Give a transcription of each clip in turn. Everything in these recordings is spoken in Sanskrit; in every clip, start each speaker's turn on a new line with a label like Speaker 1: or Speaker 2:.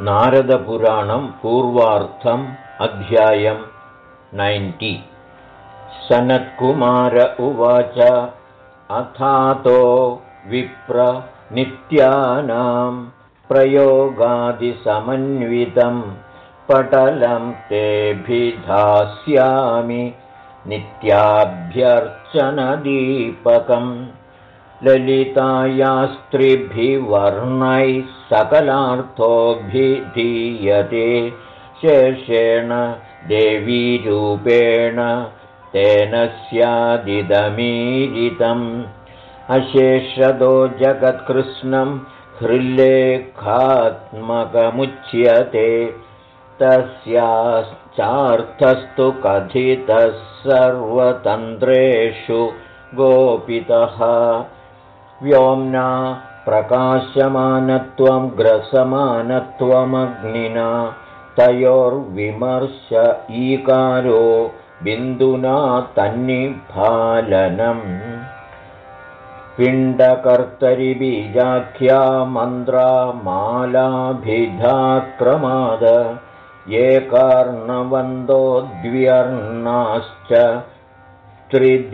Speaker 1: नारदपुराणं पूर्वार्थम् अध्यायं नैन्टि। सनत्कुमार उवाच अथातो विप्र नित्यानां प्रयोगादिसमन्वितं पटलं तेऽभिधास्यामि नित्याभ्यर्चनदीपकम् ललितायास्त्रिभिवर्णैः सकलार्थोऽभिधीयते। शेषेण देवीरूपेण तेन स्यादिदमीरितम्। अशेषदो जगत्कृष्णं हृल्लेखात्मकमुच्यते। तस्याश्चार्थस्तु कथितः सर्वतन्त्रेषु गोपितः व्योम्ना प्रकाशमानत्वं ग्रसमानत्वमग्निना तयोर्विमर्श ईकारो बिन्दुना तन्निफालनम् पिण्डकर्तरिबीजाख्या मन्त्रा मालाभिधाक्रमाद ये कार्णवन्दोद्व्यर्णाश्च त्रिदिङ्मुखार्णकाः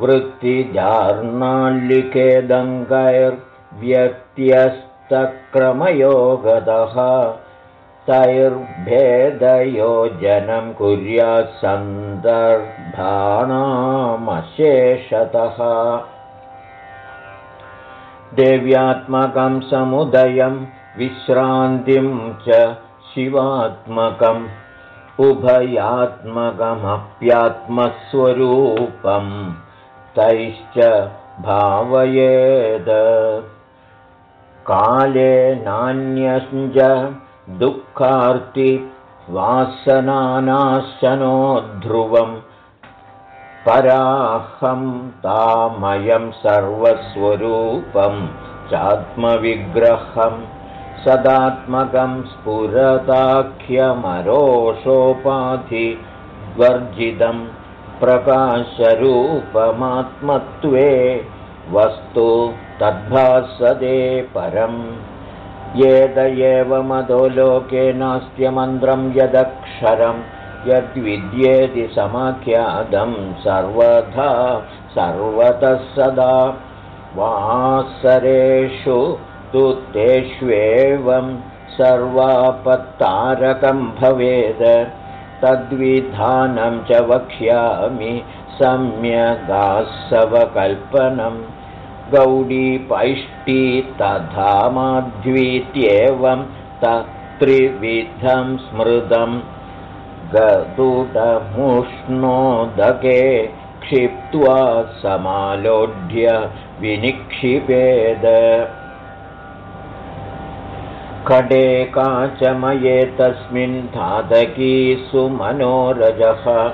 Speaker 1: वृत्तिजार्णाल्लिकेदङ्गैर्व्यत्यस्तक्रमयोगतः तैर्भेदयोजनं कुर्यात्सन्दर्भाणामशेषतः देव्यात्मकं समुदयं विश्रान्तिं च शिवात्मकम् उभयात्मकमप्यात्मस्वरूपम् तैश्च भावयेद। काले नान्यञ्च दुःखार्ति वासनानाशनो ध्रुवम् पराहं तामयं सर्वस्वरूपं चात्मविग्रहम् सदात्मकं स्फुरताख्यमरोषोपाधिवर्जितं प्रकाशरूपमात्मत्वे वस्तु तद्भासदे परम्। येद एव मदो लोके नास्त्यमन्त्रं यदक्षरं यद्विद्येति समाख्यादं सर्वथा सर्वतः सदा। वासरेषु तु तेष्वेवं सर्वापत्तारकं भवेद तद्विधानं च वक्ष्यामि सम्यगासवकल्पनं गौडीपैष्टी तथा माध्वीत्येवं तत्त्रिविधं स्मृतं। गदुडमुष्णोदके क्षिप्त्वा समालोढ्य विनिक्षिपेद खडे काचमये तस्मिन् धातकी सुमनोरजः।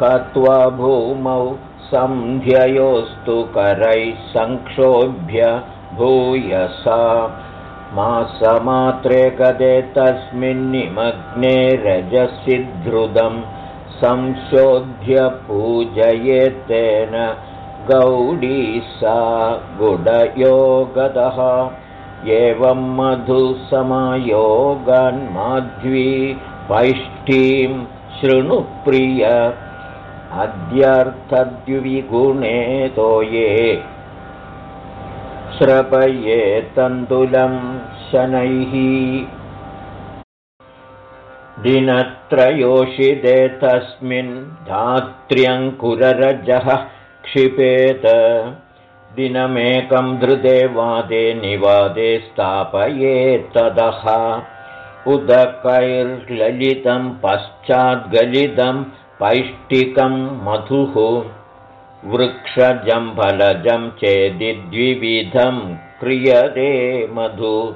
Speaker 1: कत्वा भूमौ सन्ध्ययोस्तु करैः सङ्क्षोभ्य भूयसा। मासमात्रे गदे तस्मिन्निमग्ने रजसि धृतं। संशोध्य पूजयेत्तेन गौडी सा गुडयोगदः एवं मधुसमायोगान्माध्वी पैष्ठीं शृणुप्रिय अद्यर्थद्विगुणे तो ये श्रपये तण्डुलं शनैः। दिनत्रयोषिते तस्मिन् धात्र्यङ्कुररजः क्षिपेत दिनमेकं धृते वादे निवादे स्थापयेत्तदः उदकैर्ललितं पश्चाद्गलितं पैष्टिकं मधुः। वृक्षजं फलजं चेदिद्विविधं क्रियते मधु।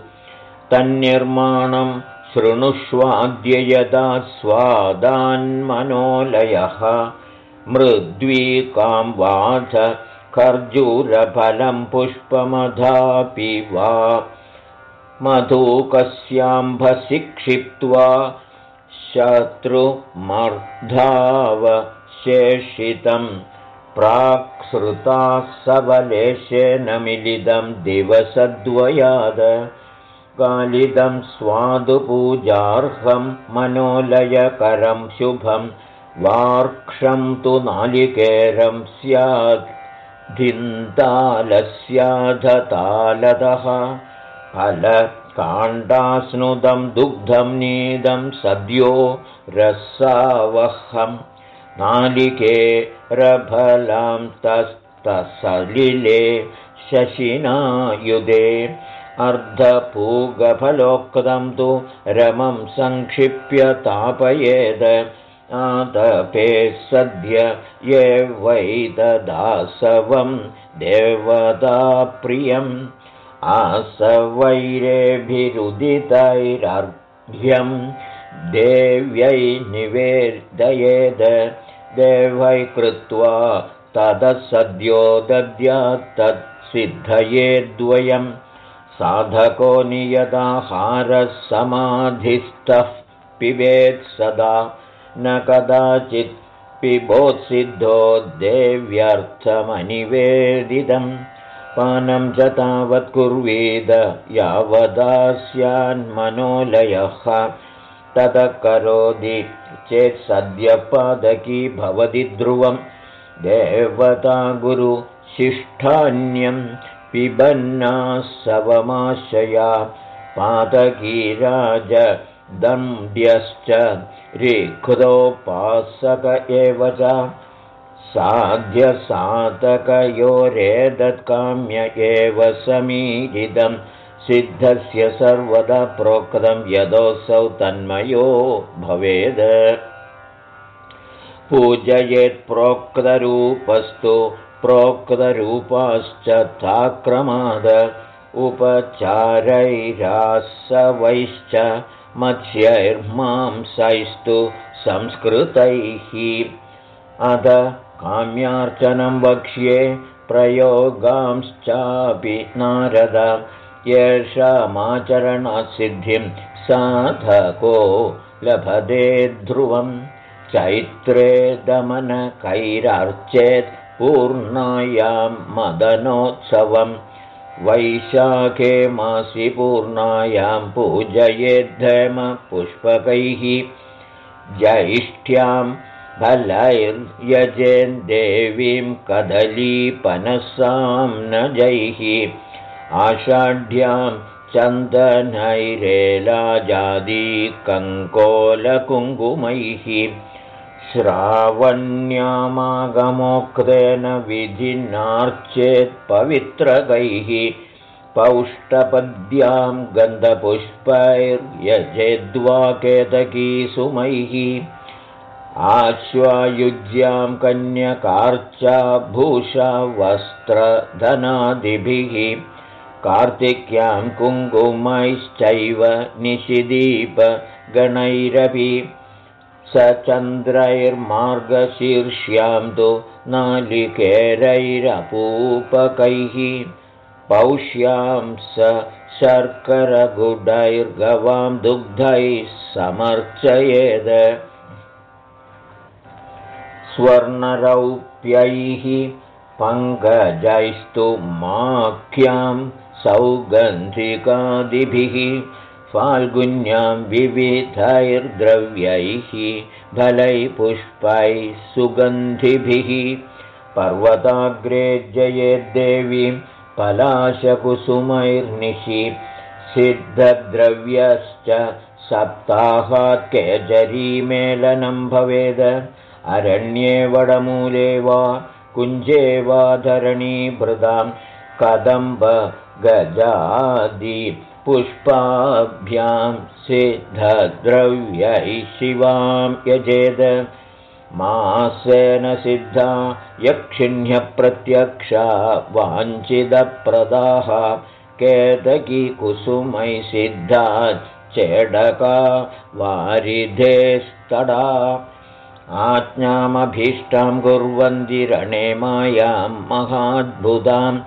Speaker 1: तन्निर्माणं शृणुष्वाद्य यदा स्वादान्मनोलयः। मृद्वीकां वाच खर्जूरफलं पुष्पमधापि वा मधुकस्याम्भसि क्षिप्त्वा शत्रुमर्धावशेषितं प्राक्सृताः सबलेशेन मिलितं दिवसद्वयाद कालिदं स्वादुपूजार्हं मनोलयकरं शुभं वार्क्षं तु नालिकेरं स्यात् धिन्तालस्याधतालदः फलकाण्डास्नुदं दुग्धं नीदं सद्यो रसावहम् नालिके रफलां तस्तसलिले शशिनायुधे। अर्धपूगफलोक्तं तु रमं सङ्क्षिप्य तापयेद आतपे सद्य ये वैददासवं देवताप्रियम् आसवैरेभिरुदितैरर्घ्यं देव्यै निवेदयेद देवै कृत्वा ततः सद्यो दद्यात्तत्सिद्धये द्वयम् साधको नियताहारः समाधिस्थः पिबेत् सदा न कदाचित् पिबोत्सिद्धो देव्यर्थमनिवेदितं पानं च तावत् कुर्वीद यावदास्यान्मनोलयः ततः करोति चेत् सद्यपादकी भवति ध्रुवं देवता गुरुशिष्ठान्यम् पिबन्ना सवमाशया पादकीराजदण्ड्यश्च ऋक्रोपासक एव च साध्यसातकयोरेदत्काम्य एव समीरितं सिद्धस्य सर्वदा प्रोक्तं यदोऽसौ तन्मयो भवेद्। पूजयेत्प्रोक्तरूपस्तु प्रोक्तरूपाश्च ताक्रमाद उपचारैरासवैश्च मत्स्यैर्मांसैस्तु संस्कृतैः। अध काम्यार्चनं वक्ष्ये प्रयोगांश्चापि नारद। येषामाचरणसिद्धिं साधको लभते ध्रुवं। चैत्रे दमनकैरार्चेत् पूर्णायां मदनोत्सवं वैशाखे मासि पूर्णायां पूजयेद्धमपुष्पकैः ज्यैष्ठ्यां फलैर्यजेन् देवीं कदलीपनसां न जैः आषाढ्यां चन्दनैरेलाजादिकङ्कोलकुङ्कुमैः श्रावण्यामागमोक्तेन विधिनार्चेत्पवित्रकैः पौष्टपद्यां गन्धपुष्पैर्यजेद्वाकेतकीसुमैः आश्वायुज्यां कन्यकार्चा भूषा वस्त्रधनादिभिः कार्तिक्यां कुङ्कुमैश्चैव निशिदीपगणैरपि स चन्द्रैर्मार्गशीर्ष्यां तु नालिकेरैरपूपकैः। पौष्यां स शर्करगुडैर्गवां दुग्धैः समर्चयेद। स्वर्णरौप्यैः पङ्कजैस्तु माख्यां सौगन्धिकादिभिः फाल्गुन्यां विविधैर्द्रव्यैः फलैः पुष्पैः सुगन्धिभिः। पर्वताग्रे जयेद्देवीं पलाशकुसुमैर्निशि सिद्धद्रव्यश्च सप्ताहात् केजरीमेलनं भवेद। अरण्ये वडमूले वा कुञ्जे वा धरणीभृदां कदम्बगजादि पुष्पाभ्यां सिद्धद्रव्यैः शिवां यजेद। मासेन सिद्धा यक्षिण्यप्रत्यक्षा वाञ्छिदप्रदाः केतकीकुसुमै सिद्धा चेडका वारिधेस्तडा। आज्ञामभीष्टां कुर्वन्ति रणे मायां महाद्भुताम्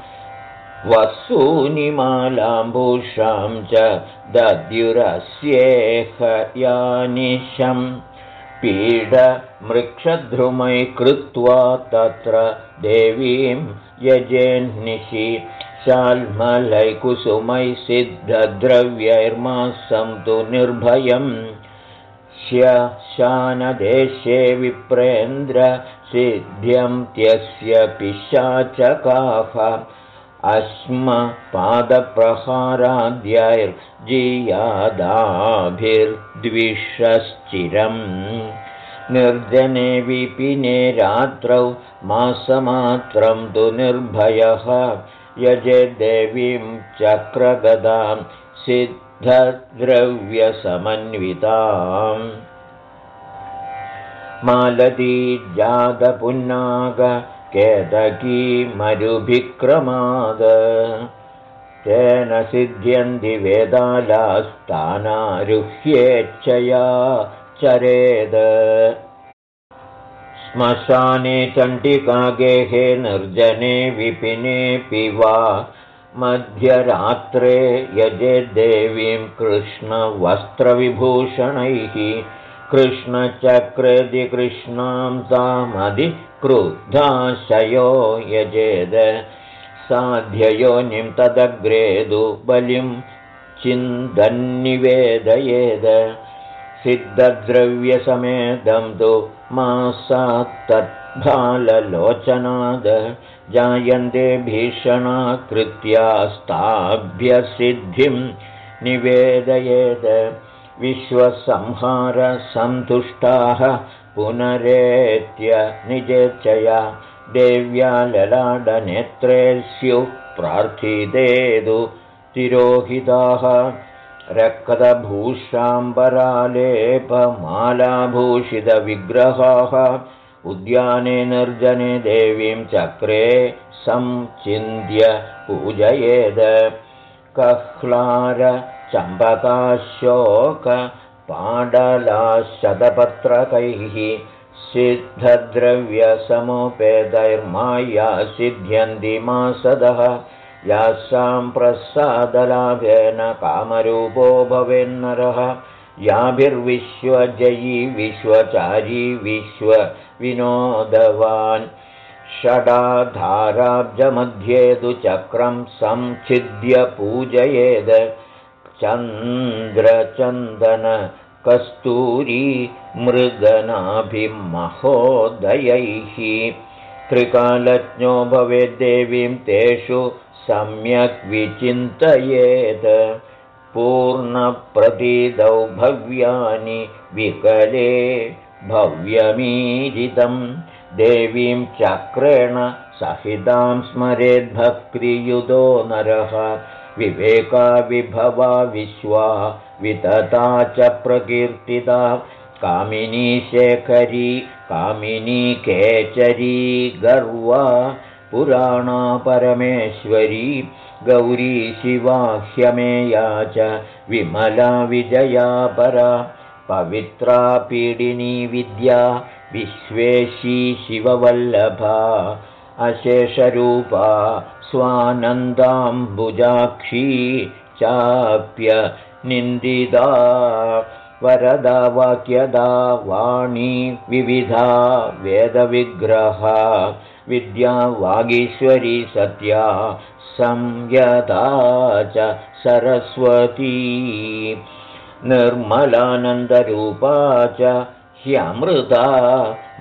Speaker 1: वसूनिमालाम्बूषां च दद्युरस्येह यानिशं पीडमृक्षध्रुमै कृत्वा तत्र देवीं यजेन्निशि शाल्मलैकुसुमै सिद्धद्रव्यैर्मासं तु निर्भयम् श्यशानदेशे विप्रेन्द्र सिद्ध्यन्त्यस्य पिशाचकाः अस्म पादप्रहाराद्यैर्जियादाभिर्द्विषश्चिरम् निर्जने विपिने रात्रौ मासमात्रं तु निर्भयः यजे देवीं चक्रगदां सिद्धद्रव्यसमन्विताम्। मालती जातपुन्नाग केतकी मरुभिक्रमाद। तेन सिद्ध्यन्ति वेदालास्तानारुह्येच्छया चरेद। श्मशाने चण्डिकागेहे निर्जने विपिनेऽपि वा मध्यरात्रे यजे देवीं कृष्णवस्त्रविभूषणैः कृष्णचक्रदिकृष्णां तामधिक्रुद्धाशयो यजेद साध्ययोनिं तदग्रेदु बलिं चिन्दन्निवेदयेद। सिद्धद्रव्यसमेदं तु मासात्तद्भाललोचनाद जायन्ते भीषणाकृत्यास्ताभ्यसिद्धिं निवेदयेद। विश्वसंहारसन्तुष्टाः पुनरेत्य निजेच्छया देव्या ललाडनेत्रे स्युः प्रार्थितेदु तिरोहिताः रक्तभूषाम्बरालेपमालाभूषितविग्रहाः उद्याने निर्जने देवीं चक्रे संचिन्त्य पूजयेद। कह्लार चम्बकाशोकपाडलाशतपत्रकैः सिद्धद्रव्यसमुपेदैर्माया सिद्ध्यन्ति मासदः। यासां प्रसादलाभेन कामरूपो भवेन्नरः। याभिर्विश्वजयी विश्वचारी विश्वविनोदवान्। षडाधाराब्जमध्ये तु चक्रं संच्छिद्य पूजयेद चन्द्रचन्दन कस्तूरी मृगनाभिमहोदयैः। त्रिकालज्ञो भवेद्देवीं तेषु सम्यक् विचिन्तयेत् पूर्णप्रतीतौ भव्यानि विकले भव्यमीजितं देवीं चक्रेण सहितां स्मरेद्भक्तियुतो नरः विवेका विभवा विश्वा वितता च प्रकीर्तिता। कामिनी शेखरी कामिनी केचरी गर्वा पुराणा परमेश्वरी। गौरी शिवा ह्यमेया च विमला विजया परा। पवित्रा पीडिनी विद्या विश्वेशी शिववल्लभा अशेषरूपा स्वानन्दाम्बुजाक्षी चाप्य निन्दिदा वरदा वाक्यदा वाणी विविधा वेदविग्रहा विद्या वागीश्वरी सत्या संयता च सरस्वती निर्मलानन्दरूपा च ह्यमृता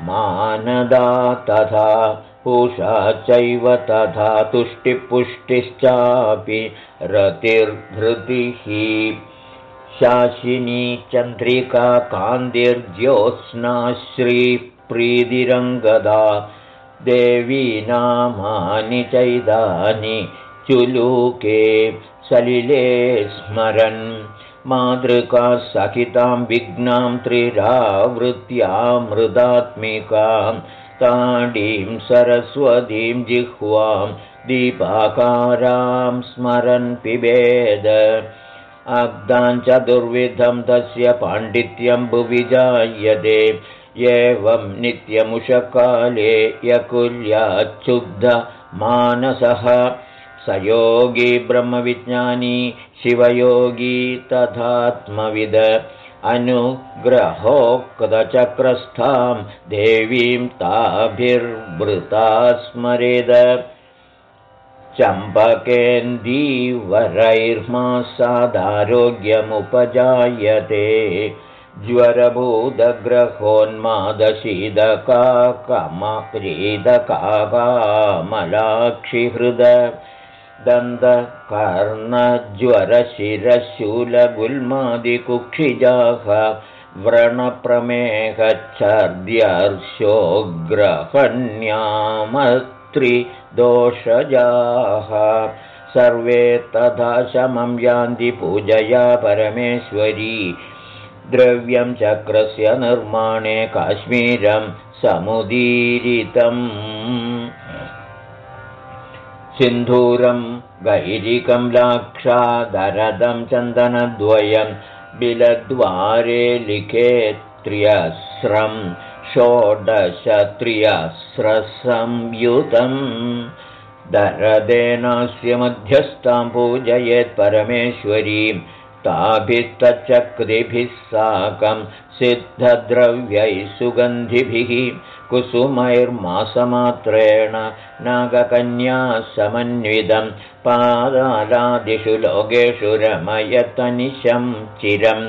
Speaker 1: मानदा तथा पूषा चैव तथा तुष्टिपुष्टिश्चापि रतिर्धृतिः। शासिनी चन्द्रिका कान्तिर्ज्योत्स्नाश्रीप्रीतिरङ्गदा देवी नामानि चैदानि चुलूके सलिले स्मरन्। मातृका सहितां विघ्नां त्रिरावृत्यामृदात्मिकां ताडीं सरस्वतीं जिह्वां दीपाकारां स्मरन् पिबेद। चतुर्विधं तस्य पाण्डित्यं भुविजायते। एवं नित्यमुषकाले यकुल्याच्छुद्धमानसः स योगी ब्रह्मविज्ञानी शिवयोगी तथात्मविद अनुग्रहोक्तचक्रस्थां देवीं ताभिर्वृता स्मरेद चम्पकेन्दीवरैर्मासादारोग्यमुपजायते। ज्वरभूदग्रहोन्मादशीदकाकमक्रीदकाकामलाक्षिहृद दन्तकर्णज्वरशिरशूलगुल्मादिकुक्षिजाः व्रणप्रमेहच्छर्द्यर्शोग्रहण्यामत्रिदोषजाः सर्वे तथा शमं यान्ति पूजया परमेश्वरी। द्रव्यं चक्रस्य निर्माणे काश्मीरं समुदीरितम् सिन्धूरं गैरिकं लाक्षादरदं चन्दनद्वयं बिलद्वारे लिखे त्र्यस्रं षोडशत्र्यस्रसंयुतम् दरदेनास्य मध्यस्थां पूजयेत् परमेश्वरीं ताभिस्तच्चक्रिभिः साकं सिद्धद्रव्यैः सुगन्धिभिः कुसुमैर्मासमात्रेण नागकन्या समन्वितं पादालादिषु लोकेषु रमयतनिशं चिरं।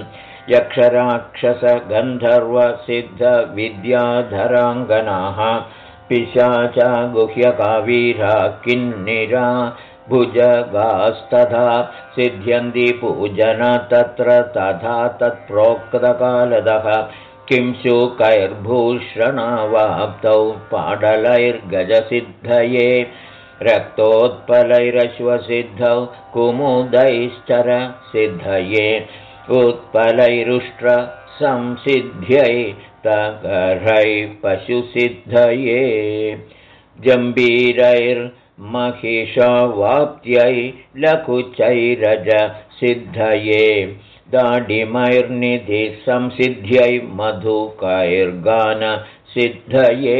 Speaker 1: यक्षराक्षसगन्धर्वसिद्धविद्याधराङ्गनाः पिशाचा गुह्यकावीरा किन्निरा भुजगास्तथा सिद्ध्यन्ति पूजन तत्र तथा तत्प्रोक्तकालदः किं शुकैर्भूषणावाप्तौ पाडलैर्गजसिद्धये रक्तोत्पलैरश्वसिद्धौ कुमुदैश्चरसिद्धये उत्पलैरुष्ट्रसंसिद्ध्यै तगर्है पशुसिद्धये जम्बीरैर्महिषवाप्त्यै लघुचैरजसिद्धये दाडिमैर्निधिसंसिद्ध्यै मधुकैर्गानसिद्धये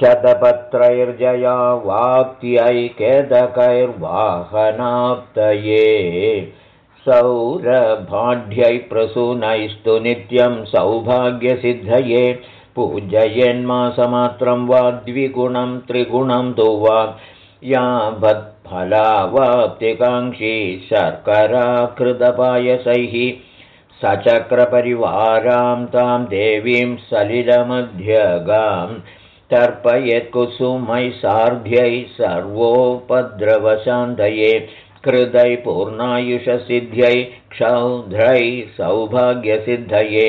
Speaker 1: शतपत्रैर्जया वाप्त्यै केदकैर्वाहनाप्तये। सौरभाढ्यै प्रसूनैस्तु नित्यं सौभाग्यसिद्धये। पूजयन्मासमात्रं वा द्विगुणं त्रिगुणं तु वा यावत्फलावाप्तिकाङ्क्षी शर्कराकृतपायसैः सचक्रपरिवारां तां देवीं सलिलमध्यगां तर्पयत्कुसुमै सार्ध्यै सर्वोपद्रवशान्तये कृदै पूर्णायुषसिद्ध्यै क्षौध्रै सौभाग्यसिद्धये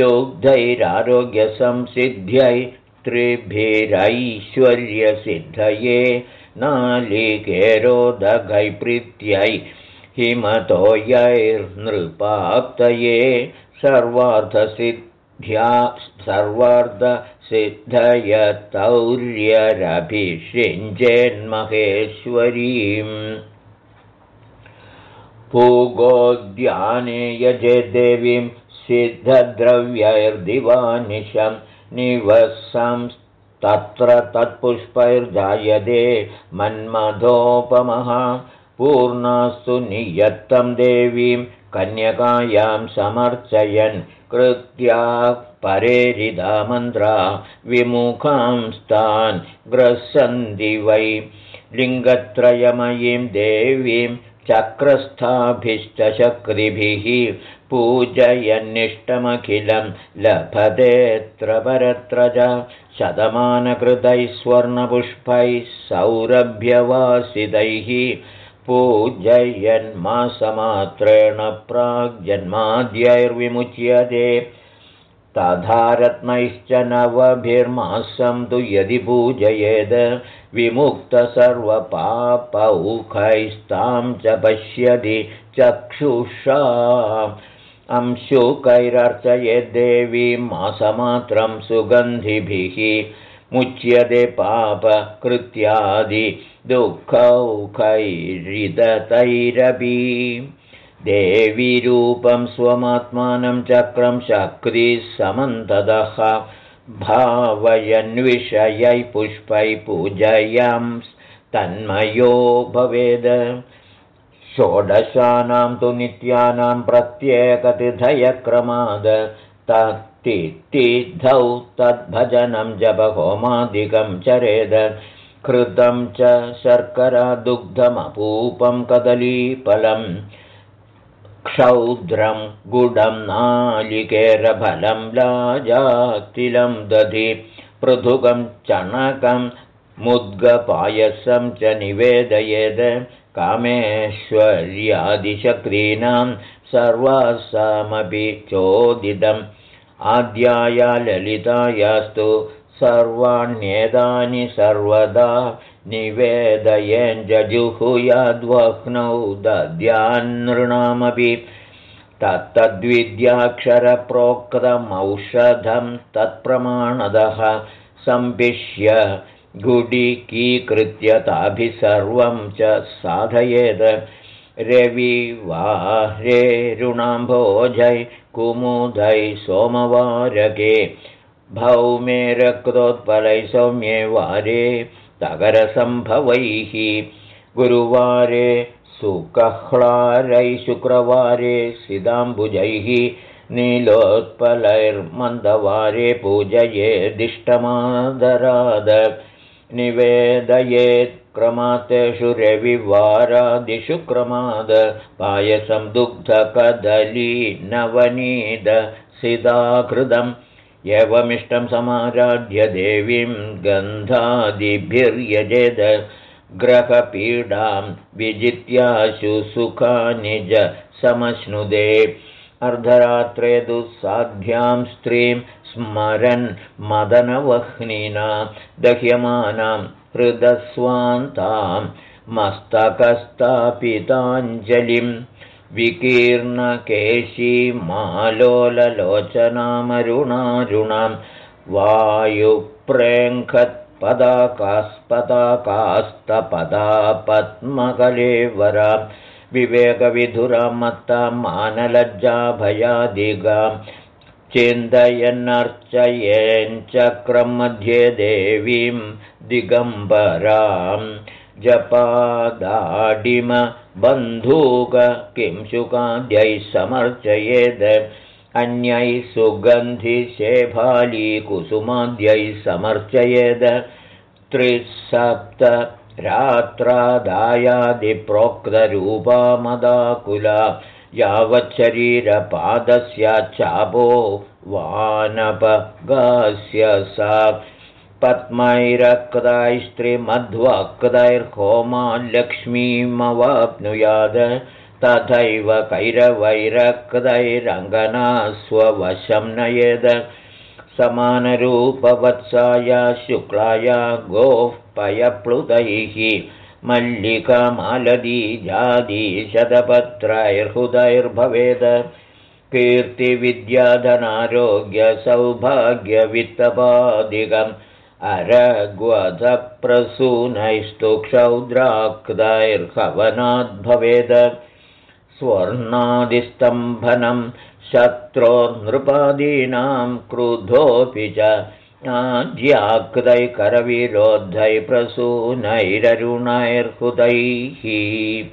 Speaker 1: दुग्धैरारोग्यसंसिद्ध्यै त्रिभिरैश्वर्यसिद्धये नालिकेरोदघैप्रीत्यै हिमतोयैर्नृपाप्तये सर्वार्थसिद्ध्या सर्वार्थसिद्धयतौर्यरभिषिञ्जेन्महेश्वरीम् पूगोद्याने यजे देवीं सिद्धद्रव्यैर्दिवानिशं निवसंस्तत्र तत्पुष्पैर्जायते मन्मथोपमः पूर्णास्तु नियत्तं देवीं कन्यकायां समर्चयन् कृत्या परेरिदा मन्त्रा विमुखांस्तान् ग्रसन्ति वै। लिङ्गत्रयमयीं देवीं चक्रस्थाभिश्च शक्रिभिः पूजयन्निष्टमखिलं लभतेऽत्र परत्र च शतमानकृतैः स्वर्णपुष्पैः सौरभ्यवासितैः। पूजयन्मासमात्रेण प्राग्जन्माद्यैर्विमुच्यते तथा रत्नैश्च नवभिर्मासं तु यदि पूजयेद् विमुक्तसर्वपापौखैस्तां च पश्यति चक्षुषा अंशुकैरर्चयेद्देवीं मासमात्रं सुगन्धिभिः मुच्यते पापकृत्यादिदुःखौखैरिदतैरपि देवीरूपं स्वमात्मानं चक्रं शक्तिः समन्तदः भावयन्विषयै पुष्पै पूजयां तन्मयो भवेद् षोडशानां तु नित्यानां प्रत्येकतिथयक्रमाद तत्तिथिधौ तद्भजनं जपहोमादिकं चरेद कृतं च शर्करादुग्धमपूपं कदलीफलं क्षौद्रं गुडं नालिकेरफलं लाजातिलं दधि पृथुकं चणकं मुद्गपायसं च निवेदयेद कामेश्वर्यादिशक्रीणां सर्वासामपि चोदितम् आद्याया ललितायास्तु सर्वाण्येतानि सर्वदा निवेदयेञ्जजुहुयाद्वह्नौ दद्यान्नृणामपि तत्तद्विद्याक्षरप्रोक्तमौषधं तत्प्रमाणदः सम्पिष्य गुडिकीकृत्य ताभिः सर्वं च साधयेत् रविवारेरुणाम्भोजै कुमुदै सोमवारके भौमे रक्तोत्पलै सौम्ये वारे तगरसम्भवैः। गुरुवारे सुकह्लारै शुक्रवारे सिदाम्बुजैः नीलोत्पलैर्मन्दवारे पूजयेदिष्टमादराद निवेदयेत् क्रमातेषु रविवारादिषु क्रमाद पायसं दुग्धकदली नवनीद सिदाकृतम् एवमिष्टं समाराध्य देवीं गन्धादिभिर्यजेद ग्रहपीडां विजित्याशु सुखानि च समश्नुदे। अर्धरात्रे दुःसाध्यां स्त्रीं स्मरन् मदनवह्निना दह्यमानां हृदस्वान्तां मस्तकस्तापिताञ्जलिं विकीर्णकेशीमालोललोचनामरुणारुणां वायुप्रेङ्खत्पदाकास्पदाकास्तपदा पद्मकलेवरा विवेकविधुरां मत्तां मानलज्जाभयादिगां चिन्तयन्नर्चयेञ्चक्रं मध्ये देवीं दिगम्बरां जपादाडिमबन्धूक किं शुकाद्यैः समर्चयेद् अन्यैः सुगन्धिशेफालीकुसुमाद्यैः समर्चयेद् त्रिसप्त रात्रादायादिप्रोक्तरूपा मदाकुला यावच्छरीरपादस्याच्छापो वानपगास्य सा पद्मैरक्तैस्त्रिमध्वक्तैर्होमाल्लक्ष्मीमवाप्नुयाद तथैव कैरवैरक्तैरङ्गना स्ववशं नयेद समानरूपवत्साया शुक्लाया गोः पयप्लुतैः मल्लिकामालदीजादीशतपत्रैर्हृदैर्भवेद। कीर्तिविद्याधनारोग्यसौभाग्यवित्तपादिकम् अरग्वधप्रसूनैस्तु क्षौद्राक्तैर्हवनाद्भवेद स्वर्णादिस्तम्भनं शत्रोर्नृपादीनां क्रुधोऽपि च प्रसूनैररुणैर्हृदैः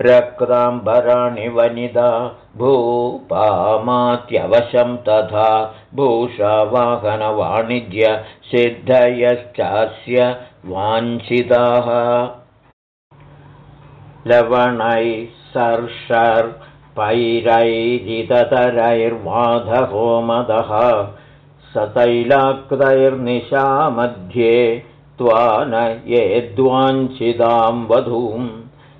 Speaker 1: रक्ताम्बराणि वनिदा भूपामात्यवशं तथा भूषावाहनवाणिज्यसिद्धयश्चास्य वाञ्छिताः। लवणैः सर्षर्पैरैरिततरैर्वाधहोमदः स तैलाक्तैर्निशामध्ये त्वा न येद्वाञ्छितां वधूं।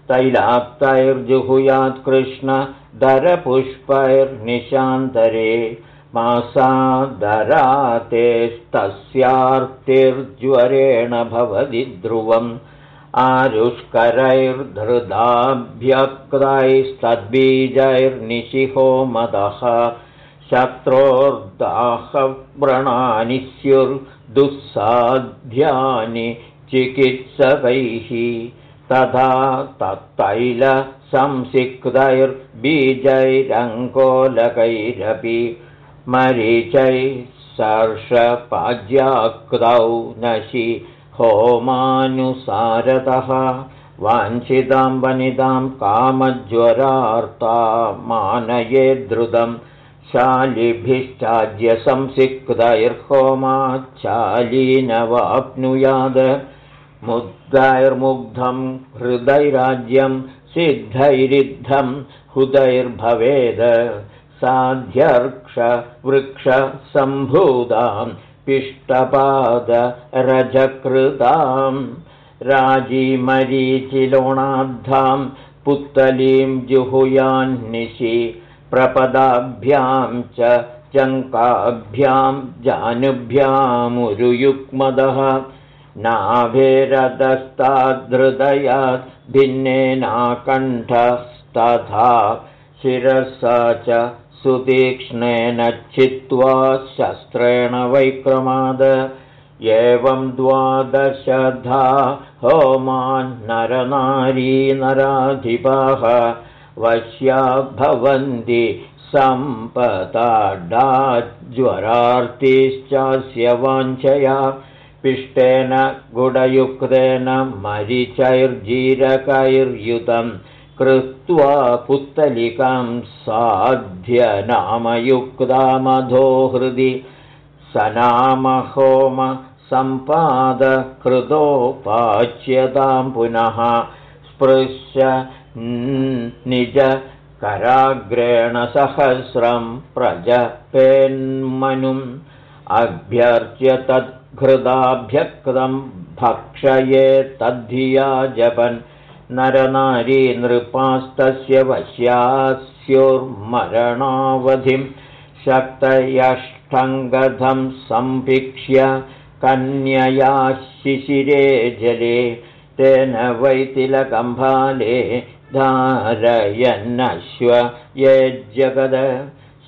Speaker 1: तैलाक्तैर्जुहुयात्कृष्णधरपुष्पैर्निशान्तरे मासादरातेस्तस्यार्तिर्ज्वरेण भवति ध्रुवम्। आरुष्करैर्धृदाभ्यक्तैस्तद्बीजैर्निशिहो मदः शत्रोर्दाहव्रणानि स्युर्दुःसाध्यानि चिकित्सकैः तथा तत्तैलसंसिक्तैर्बीजैरङ्कोलकैरपि मरीचैः सर्षपाज्याक्तौ नशि होमानुसारतः वाञ्छितां वनितां कामज्वरार्ता मानये द्रुतं शालिभिश्चाज्यसंसिक्तैर्होमाच्चालीनवाप्नुयाद मुद्गैर्मुग्धं हृदैराज्यं सिद्धैरिद्धं हुदैर्भवेद। साध्यर्क्षवृक्षसम्भूतां पिष्टपादरजकृताम् राजीमरीचिलोणाब्धां पुत्तलीं जुहुयान्निशि प्रपदाभ्यां च चङ्काभ्यां जानुभ्यामुरुयुक्मदः नाभेरदस्ताद्धृदयात् भिन्नेनाकण्ठस्तथा शिरसा च सुतीक्ष्णेन छित्त्वा शस्त्रेण वैक्रमाद। एवं द्वादशधा होमान्नरनारी नराधिपाः वश्या भवन्ति सम्पताडाज्वरार्तिश्चास्य वाञ्छया। पिष्टेन गुडयुक्तेन मरिचैर्जीरकैर्युतं कृत्वा पुत्तलिकां साध्यनामयुक्तामधो हृदि स नाम होम सम्पादकृतोपाच्यतां पुनः स्पृश्य निजकराग्रेण सहस्रं प्रजपेन्मनुम् अभ्यर्च्य तद्घृदाभ्यक्तं भक्षये तद्धिया जपन् नरनारी नृपास्तस्य वश्यास्योर्मरणावधिं शक्तयष्ठङ्गधं सम्भिक्ष्य कन्यया शिशिरे जले तेन वैतिलकम्भाले धारयन्नश्व यज्जगद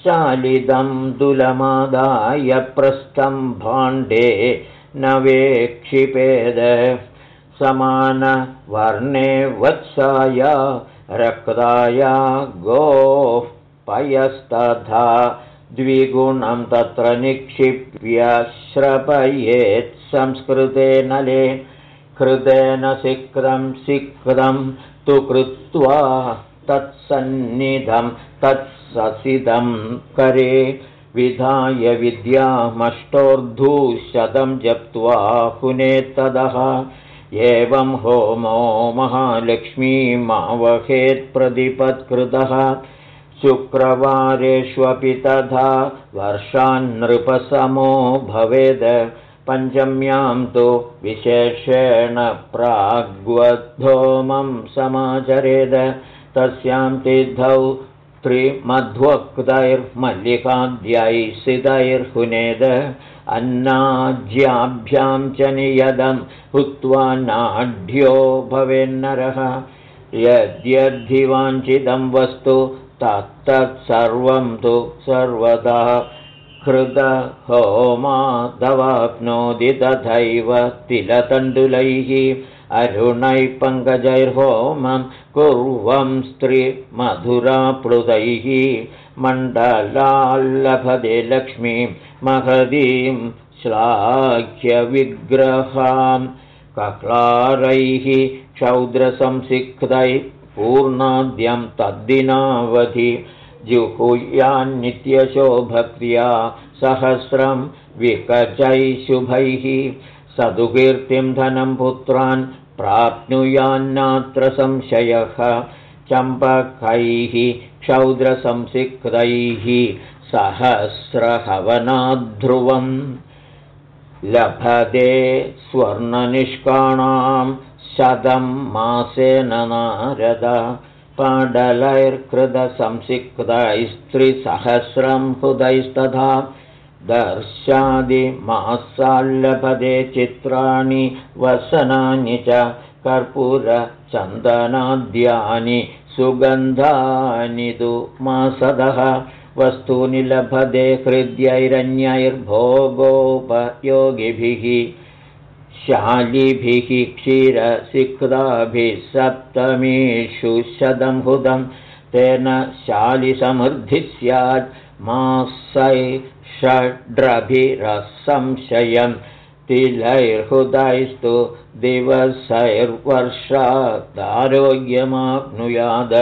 Speaker 1: शालिदं दुलमादाय प्रस्थं भाण्डे न वेक्षिपेद समानवर्णे वत्साया रक्ताया गोः पयस्तथा द्विगुणं तत्र निक्षिप्य श्रपयेत् संस्कृते नले हृदेन सिक्रं सिक्रं तु कृत्वा तत्सन्निधं तत्ससिदं करे। विधाय विद्यामष्टोर्धूशतं जप्त्वा पुनेत्तदः एवं होमो महालक्ष्मीमावहेत्प्रतिपत्कृतः शुक्रवारेष्वपि तथा वर्षान्नृपसमो भवेद पञ्चम्यां तु विशेषेण प्राग्वद्धोमं समाचरेद। तस्यां तिद्धौ त्रिमध्वक्तैर्मल्लिकाद्यैसितैर्हुनेद अन्नाज्याभ्यां च नियदं हुत्वा नाढ्यो भवेन्नरः। यद्यद्धिवाञ्छितं वस्तु तत्तत्सर्वं तु सर्वदा हृदहोमादवाप्नोति तथैव तिलतण्डुलैः अरुणैः पङ्कजैर्होमं कुर्वं स्त्रीमधुराप्लुतैः मण्डलाल्लभदे लक्ष्मीं महदीं श्लाघ्यविग्रहां कक्लारैः क्षौद्रसंसिक्तैः पूर्णाद्यं तद्दिनावधि जुहुयान्नित्यशो भक्त्या सहस्रं विकचैः शुभैः सदुकीर्तिं धनं पुत्रान् प्राप्नुयान्नात्र संशयः चम्पकैः क्षौद्रसंसिक्तैः सहस्रहवनाध्रुवम्। लभते स्वर्णनिष्काणां शतं मासेन नारद पाडलैर्कृतसंसिक्तैस्त्रिसहस्रं हृदैस्तथा दर्शादिमासाल्लभदे चित्राणि वसनानि च कर्पूरचन्दनाद्यानि सुगन्धानि तु मासदः। वस्तूनि लभते हृद्यैरन्यैर्भोगोपयोगिभिः शालिभिः क्षीरसिक्ताभिः सप्तमीषु शतं तेन शालिसमृद्धि मासै षड्रभिरसंशयं तिलैर्हृदयस्तु दिवसैर्वर्षादारोग्यमाप्नुयाद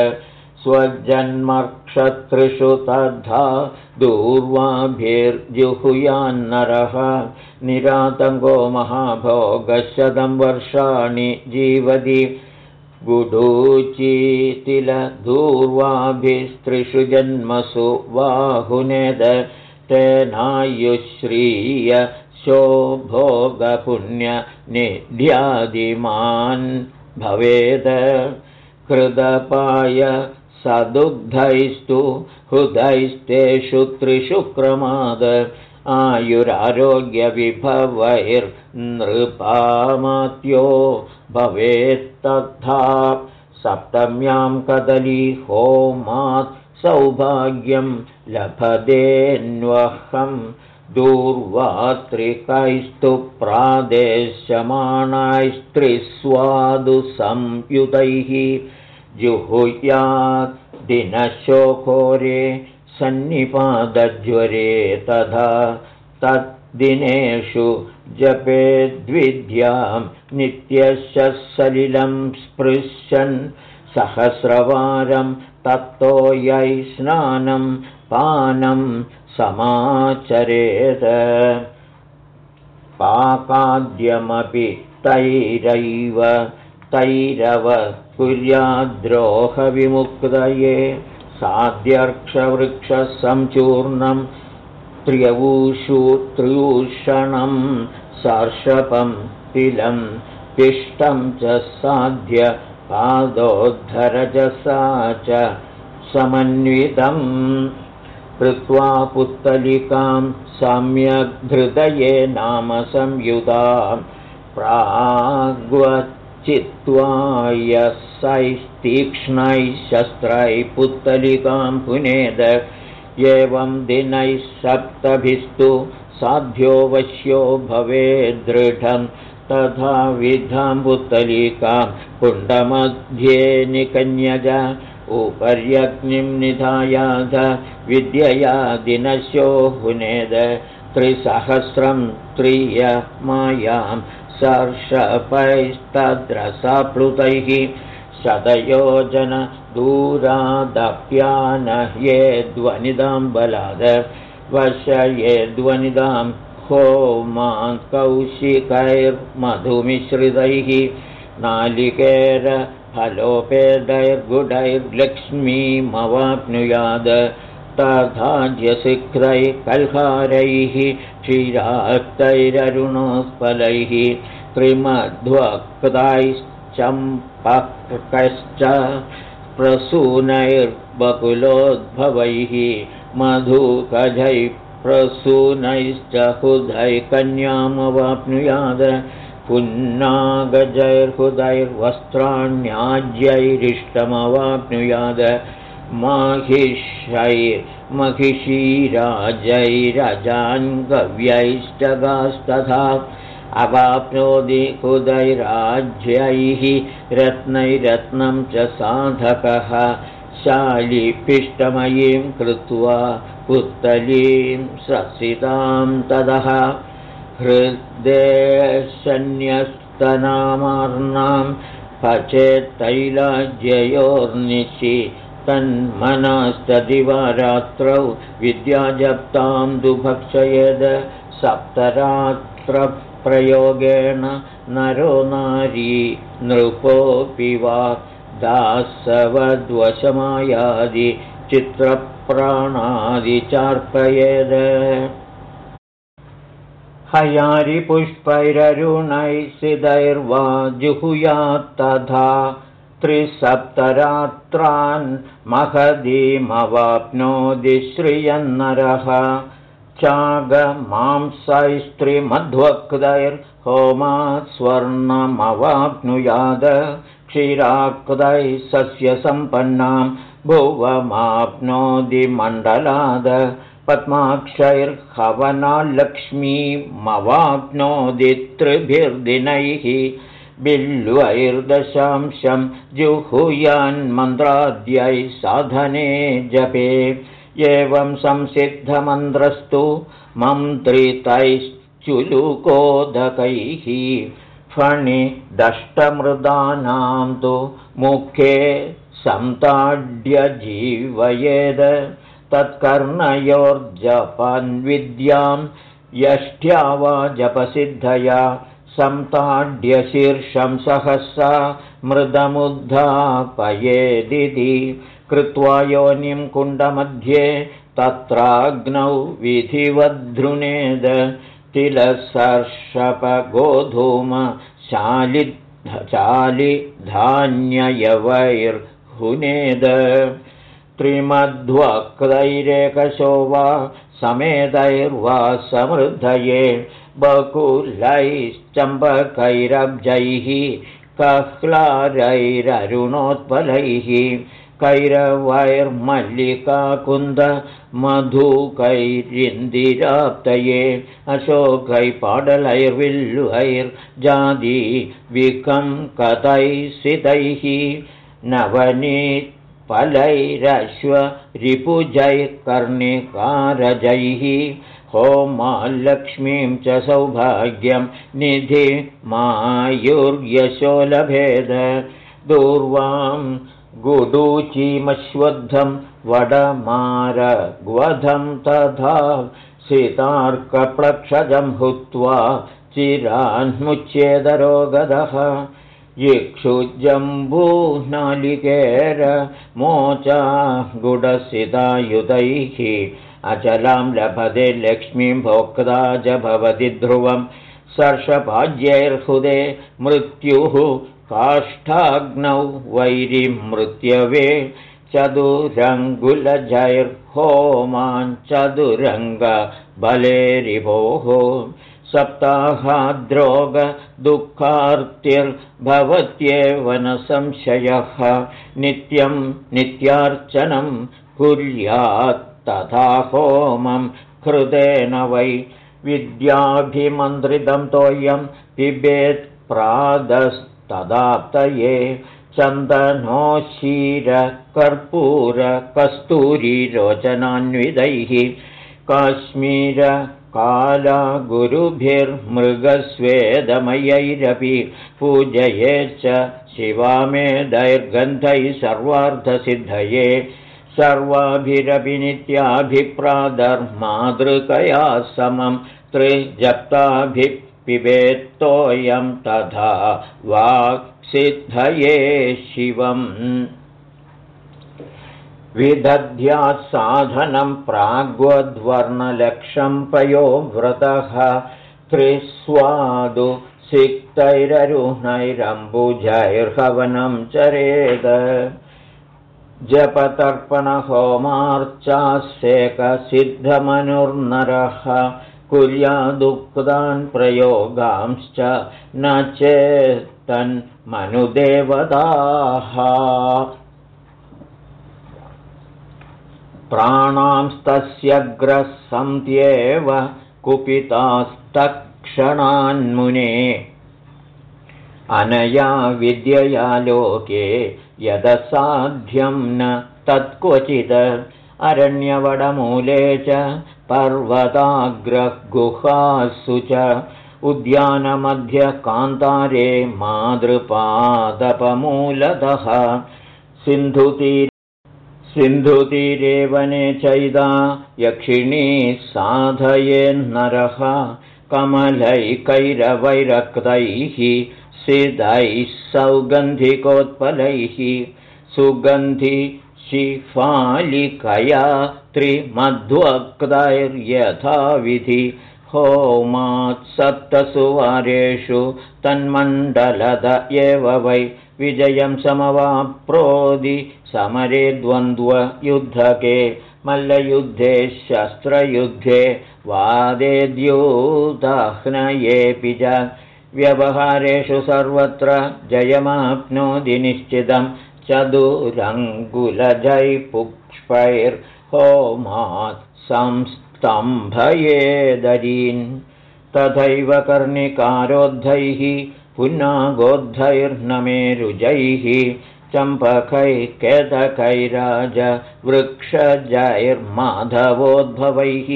Speaker 1: स्वजन्मक्षत्रिषु तथा दूर्वाभिर्जुहुयान्नरः निरातङ्गो महाभोगशतं वर्षाणि जीवति। गुडूचीतिलदूर्वाभिस्त्रिषु जन्मसु बाहुनेद तेनायुश्रीय शो भोगपुण्यनिध्यादिमान् भवेद। कृदपाय सदुग्धैस्तु हृदयस्तेषु त्रिषु क्रमाद आयुरारोग्यविभवैर्नृपामात्यो भवेत्तथा सप्तम्यां कदली होमात् सौभाग्यं लभदेन्वहं दूर्वात्रिकैस्तु प्रादेशमाणास्त्रिस्वादुसंयुतैः जुहुयात् दिनशोकोरे सन्निपादज्वरे तथा तद्दिनेषु जपेद्विद्यां नित्यस्य सलिलं स्पृशन् सहस्रवारं तत्तोयै स्नानं पानं समाचरेत्। पाकाद्यमपि तैरैव तैरव कुर्याद्रोहविमुक्तये साध्यर्क्षवृक्षसञ्चूर्णं त्र्यवूषु त्र्यूषणं सर्षपं तिलं पिष्टं च साध्य पादोद्धरजसा च समन्वितं कृत्वा पुत्तलिकां सम्यग्धृतये नाम संयुतां प्राग्वचित्वा यस्सैस्तीक्ष्णैः शस्त्रैः पुत्तलिकां पुनेद। एवं दिनैः सप्तभिस्तु साध्यो वश्यो भवेद्दृढं तथा विधां पुत्तलिकां कुण्डमध्ये निकन्यज। उपर्यग्निं निधायाध। विद्यया दिनशो हुनेद। त्रिसहस्रं त्रियमायां सर्षपैस्तद्रसप्लुतैः शतयोजनदूरादप्यानह्ये ध्वनिदां बलाद वशये ध्वनिदां होमान् कौशिकैर्मधुमिश्रितैः नालिकेरफलोपेदैर्गुडैर्लक्ष्मीमवाप्नुयाद तथाज्यशिखरैः कल्हारैः क्षीराक्तैररुणोत्पलैः त्रिमध्वक्तैश्चम्पकश्च प्रसूनैर्बकुलोद्भवैः मधुकजैः प्रसूनैश्च कन्यामवाप्नुयाद पुन्नागजैर्हृदैर्वस्त्राण्याज्यैरिष्टमवाप्नुयाद माहिषैर्महिषीराजैरजाङ्गव्यैश्चगास्तथा अवाप्नोति हृदैराज्यैः रत्नैरत्नं च साधकः शालिपिष्टमयीं कृत्वा पुत्तलीं ससितां तदः हृदेशन्यस्तनामार्णां पचेत्तैलाज्ययोर्निशि तन्मनस्तदिवारात्रौ विद्याजप्तां दुभक्षयेद सप्तरात्रप्रयोगेण नरो नारी नृपोऽपि वा दासवद्वशमायादि चित्रप्राणादिचार्पयेद हयारिपुष्पैररुणैसिदैर्वा जुहुयात्तथा त्रिसप्तरात्रान् महदीमवाप्नोति श्रियन्नरः। चागमांसैस्त्रिमध्वक्तैर्होमात् स्वर्णमवाप्नुयाद। क्षीराक्तैः सस्यसम्पन्नां भुवमाप्नोति मण्डलाद। पद्माक्षैर्हवनाल्लक्ष्मीमवाप्नोति त्रिभिर्दिनैः बिल्वैर्दशांशं जुहुयान्मन्त्राद्यै साधने जपे। एवं संसिद्धमन्त्रस्तु मन्त्रितैश्च चुलुकोदकैः फणिदष्टमृदानां तु मुखे सन्ताड्यजीवयेद। तत्कर्णयोर्जपन्विद्यां यष्ट्या वा जपसिद्धया सन्ताड्यशीर्षं सहसा मृदमुद्धापयेदिति। कृत्वा योनिं कुण्डमध्ये तत्राग्नौ विधिवद्धृणेद तिलसर्षपगोधूमशालिधान्ययवैर्हुनेद त्रिमध्वक्तैरेकशो वा समेतैर्वा समृद्धये बकुलैश्चम्बकैरब्जैः कह्लारैररुणोत्पलैः कैरवैर्मल्लिकाकुन्दमधुकैरिन्दिराप्तये अशोकैपाडलैर्विल्लुहैर्जादी विकं कतैसितैः नवनी फलैरश्वरिपुजैर्कर्णिकारजैः होमाल्लक्ष्मीं च सौभाग्यं निधि मायुर्यशो लभेद दूर्वां गुडूचीमश्वद्धं वडमारग्वधं तथा सीतार्कप्लक्षजं हुत्वा चिरान्मुच्येदरोगदः मोचा गुडसितायुधैः अचलां लभते लक्ष्मीं भोक्ता च भवति ध्रुवं सर्षपाज्यैर्हुदे मृत्युः काष्ठाग्नौ वैरिमृत्यवे चतुरङ्गुलजैर्होमाञ्चतुरङ्गबलेरिभोः सप्ताहाद्रोगदुःखार्तिर्भवत्येव न संशयः। नित्यं नित्यार्चनं कुर्यात् तथा होमं हृदेन वै विद्याभिमन्त्रितं तोयं पिबेत् प्रादस्तदाप्तये। चन्दनोशीरकर्पूरकस्तूरीरोचनान्वितैः काश्मीर काला गुरुभिर्मृगस्वेदमयैरपि पूजयेच्च शिवामेदैर्गन्धैः सर्वार्थसिद्धये सर्वाभिरपि नित्याभिप्रादर्मातृकया समं त्रिजप्ताभिपिबेत्तोऽयं तथा वाक्सिद्धये शिवम् विदध्यात्साधनं प्राग्वद्वर्णलक्षं पयोव्रतः त्रिस्वादु सिक्तैररुणैरम्बुजैर्हवनं चरेद। जपतर्पणहोमार्चास्येकसिद्धमनुर्नरः। कुर्यादुक्तान् प्रयोगांश्च न चेत्तन्मनुदेवताः प्राणांस्तस्य ग्रसन्त्येव कुपितास्तक्षणान्मुने अनया विद्यया लोके यदसाध्यं न तत्क्वचित् अरण्यवडमूले च पर्वताग्रगुहासु च उद्यानमध्यकान्तारे मातृपादपमूलतः सिन्धुतीरे सिन्धुतीरे वने चैदा यक्षिणी साधयेन्नरः कमलैकैरवैरक्तैः सिदैः सौगन्धिकोत्पलैः सुगन्धि शिफालिकया त्रिमध्वक्तैर्यथाविधि होमात् सप्तसुवारेषु तन्मण्डलद एव वै विजयं समवाप्रोदि समरे द्वन्द्वयुद्धके मल्लयुद्धे शस्त्रयुद्धे वादे द्यूताह्नयेऽपि च व्यवहारेषु सर्वत्र जयमाप्नोति निश्चितं। चतुरङ्गुलजैपुष्पैर्होमात् संस्तम्भयेदरीन्। तथैव कर्णिकारोद्धैः पुन्नागोद्धैर्नमेरुजैः चम्पकैः केतकैराज वृक्षजैर्माधवोद्भवैः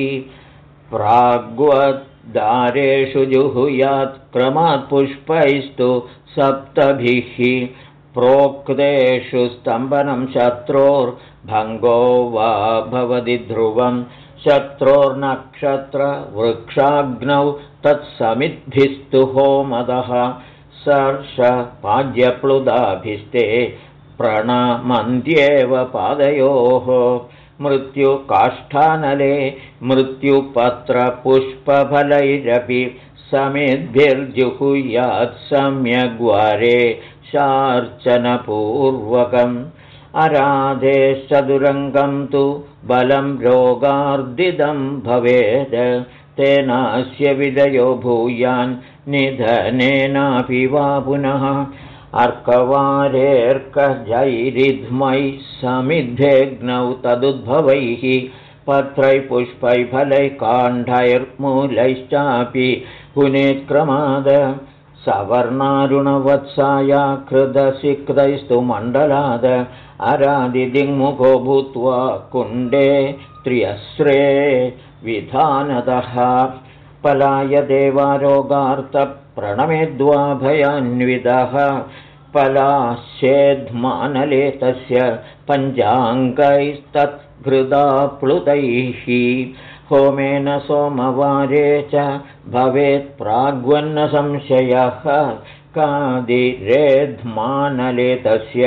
Speaker 1: प्राग्वद् दारेषु जुहुयात् क्रमात् पुष्पैस्तु सप्तभिः प्रोक्तेषु स्तम्भनं शत्रोर्भङ्गो वा भवति ध्रुवं शत्रोर्नक्षत्रवृक्षाग्नौ तत्समिद्भिस्तु होमदः सर्षपाद्यप्लुदाभिस्ते प्रणमन्त्येव पादयोः। मृत्युकाष्ठानले मृत्युपत्रपुष्पफलैरपि समेद्भिर्जुहुयात् सम्यग्वारे शार्चनपूर्वकम्। अराधेश्चतुरङ्गं तु बलं रोगार्दिदं भवेद् तेनास्य विदयो भूयान् निधनेनापि वा पुनः अर्कवारेऽर्कजैरिध्मै समिद्धेऽग्नौ तदुद्भवैः पत्रैः पुष्पैः फलैः काण्ठैर्मूलैश्चापि पुनेक्रमाद सवर्णारुणवत्साया कृदसिक्तैस्तु मण्डलाद अरादिदिङ्मुखो भूत्वा कुण्डे त्र्यस्रे विधानतः पलाय देवारोगार्थप्रणमेद्वा भयान्वितः पलाश्चेद्मानले तस्य पञ्चाङ्गैस्तत्कृदा प्लुतैः होमेन सोमवारे च भवेत् प्राग्वन्नसंशयः। कादिरेध्मानले तस्य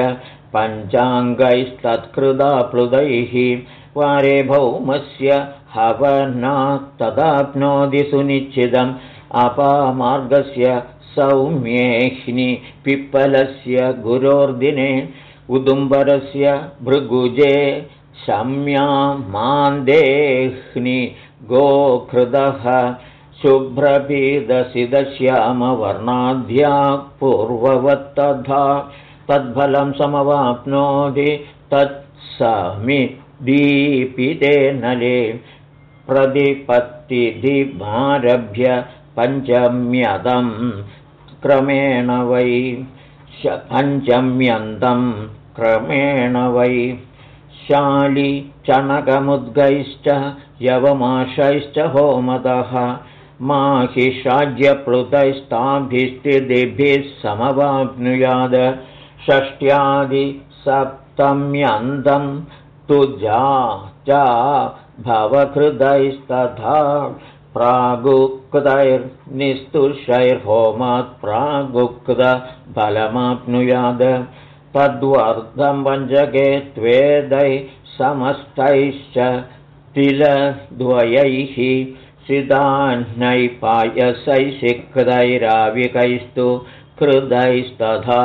Speaker 1: पञ्चाङ्गैस्तत्कृदा प्लुतैः वारे भौमस्य हवनात्तदाप्नोति सुनिश्चितम् अपामार्गस्य सौम्येह्नि पिप्पलस्य गुरोर्दिने उदुम्बरस्य भृगुजे शम्या मान्देह्नि गोकृदः शुभ्रपीदसिदश्यामवर्णाध्या पूर्ववत्तथा तद्फलं समवाप्नोति तत्समि दीपिते नले प्रतिपत्तिधिमारभ्य पञ्चम्यदं क्रमेण वै पञ्चम्यन्तं क्रमेण वै शालिचणकमुद्गैश्च यवमाशैश्च होमतः माहिषाज्यप्लुतैस्ताभिस्थितिभिः समवाप्नुयाद षष्ट्यादिसप्तम्यन्तम् तुजा च भवहृदैस्तथा प्रागुक्तैर्निस्तुषैर्होमात् प्रागुक्तफलमाप्नुयाद तद्वर्धं वञ्जके त्वेदै समस्तैश्च तिलद्वयैः सिदाह्नैपायसैशिखदैराविकैस्तु कृदैस्तथा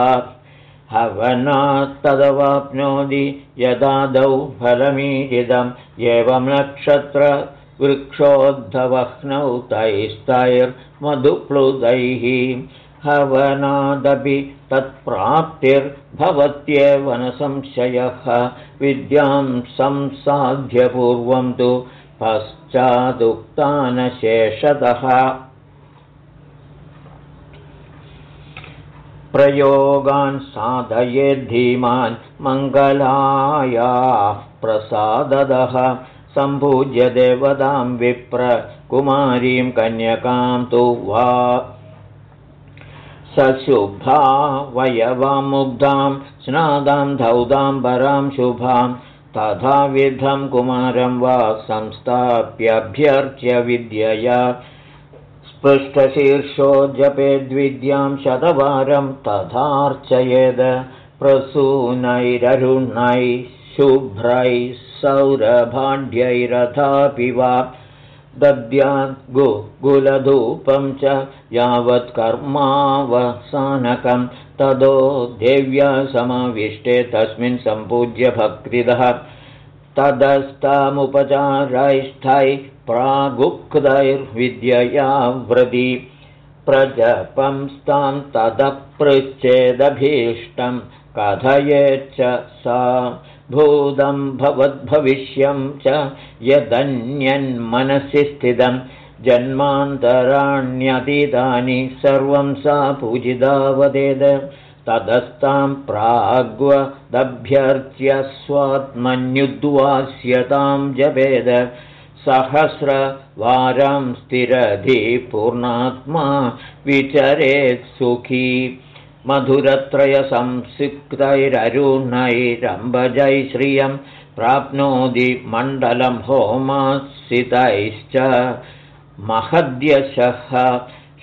Speaker 1: हवनात्तदवाप्नोति यदादौ फलमीहितम् एवं नक्षत्रवृक्षोद्धवह्नौ तैस्तैर्मधुप्लुतैः। हवनादपि तत्प्राप्तिर्भवत्येव न संशयः। विद्यां संसाध्यपूर्वं तु पश्चादुक्तानशेषतः प्रयोगान् साधयेद्धीमान् मङ्गलायाः प्रसाददः। सम्पूज्य देवतां विप्र कुमारीं कन्यकां तु वा सशुभा वयवां मुग्धां स्नादां धौदाम्बरां शुभां तथाविधं कुमारं वा संस्थाप्यभ्यर्च्य विद्यया पृष्ठशीर्षो जपेद्विद्यां शतवारं तथार्चयेद प्रसूनैररुणैः शुभ्रैः सौरभाढ्यैरथापि वा। दद्याद्गुगुलधूपं च यावत्कर्मावसानकं तदो देव्या समाविष्टे तस्मिन् सम्पूज्य भक्तिदः। तदस्तामुपचारैष्ठैः प्रागुक्तैर्विद्यया व्रति। प्रजपंस्तां तदपृच्छेदभीष्टं कथयेच्च सा भूतं भवद्भविष्यं च यदन्यन्मनसि स्थितं। जन्मान्तराण्यतीतानि सर्वं सा पूजिता वदेद तदस्तां प्राग्वदभ्यर्च्य स्वात्मन्युद्वास्यतां जपेद सहस्रवारं स्थिरधि पूर्णात्मा विचरेत् सुखी। मधुरत्रयसंसिक्तैररुणैरम्बजै श्रियं प्राप्नोति मण्डलं होमासितैश्च महद्यशः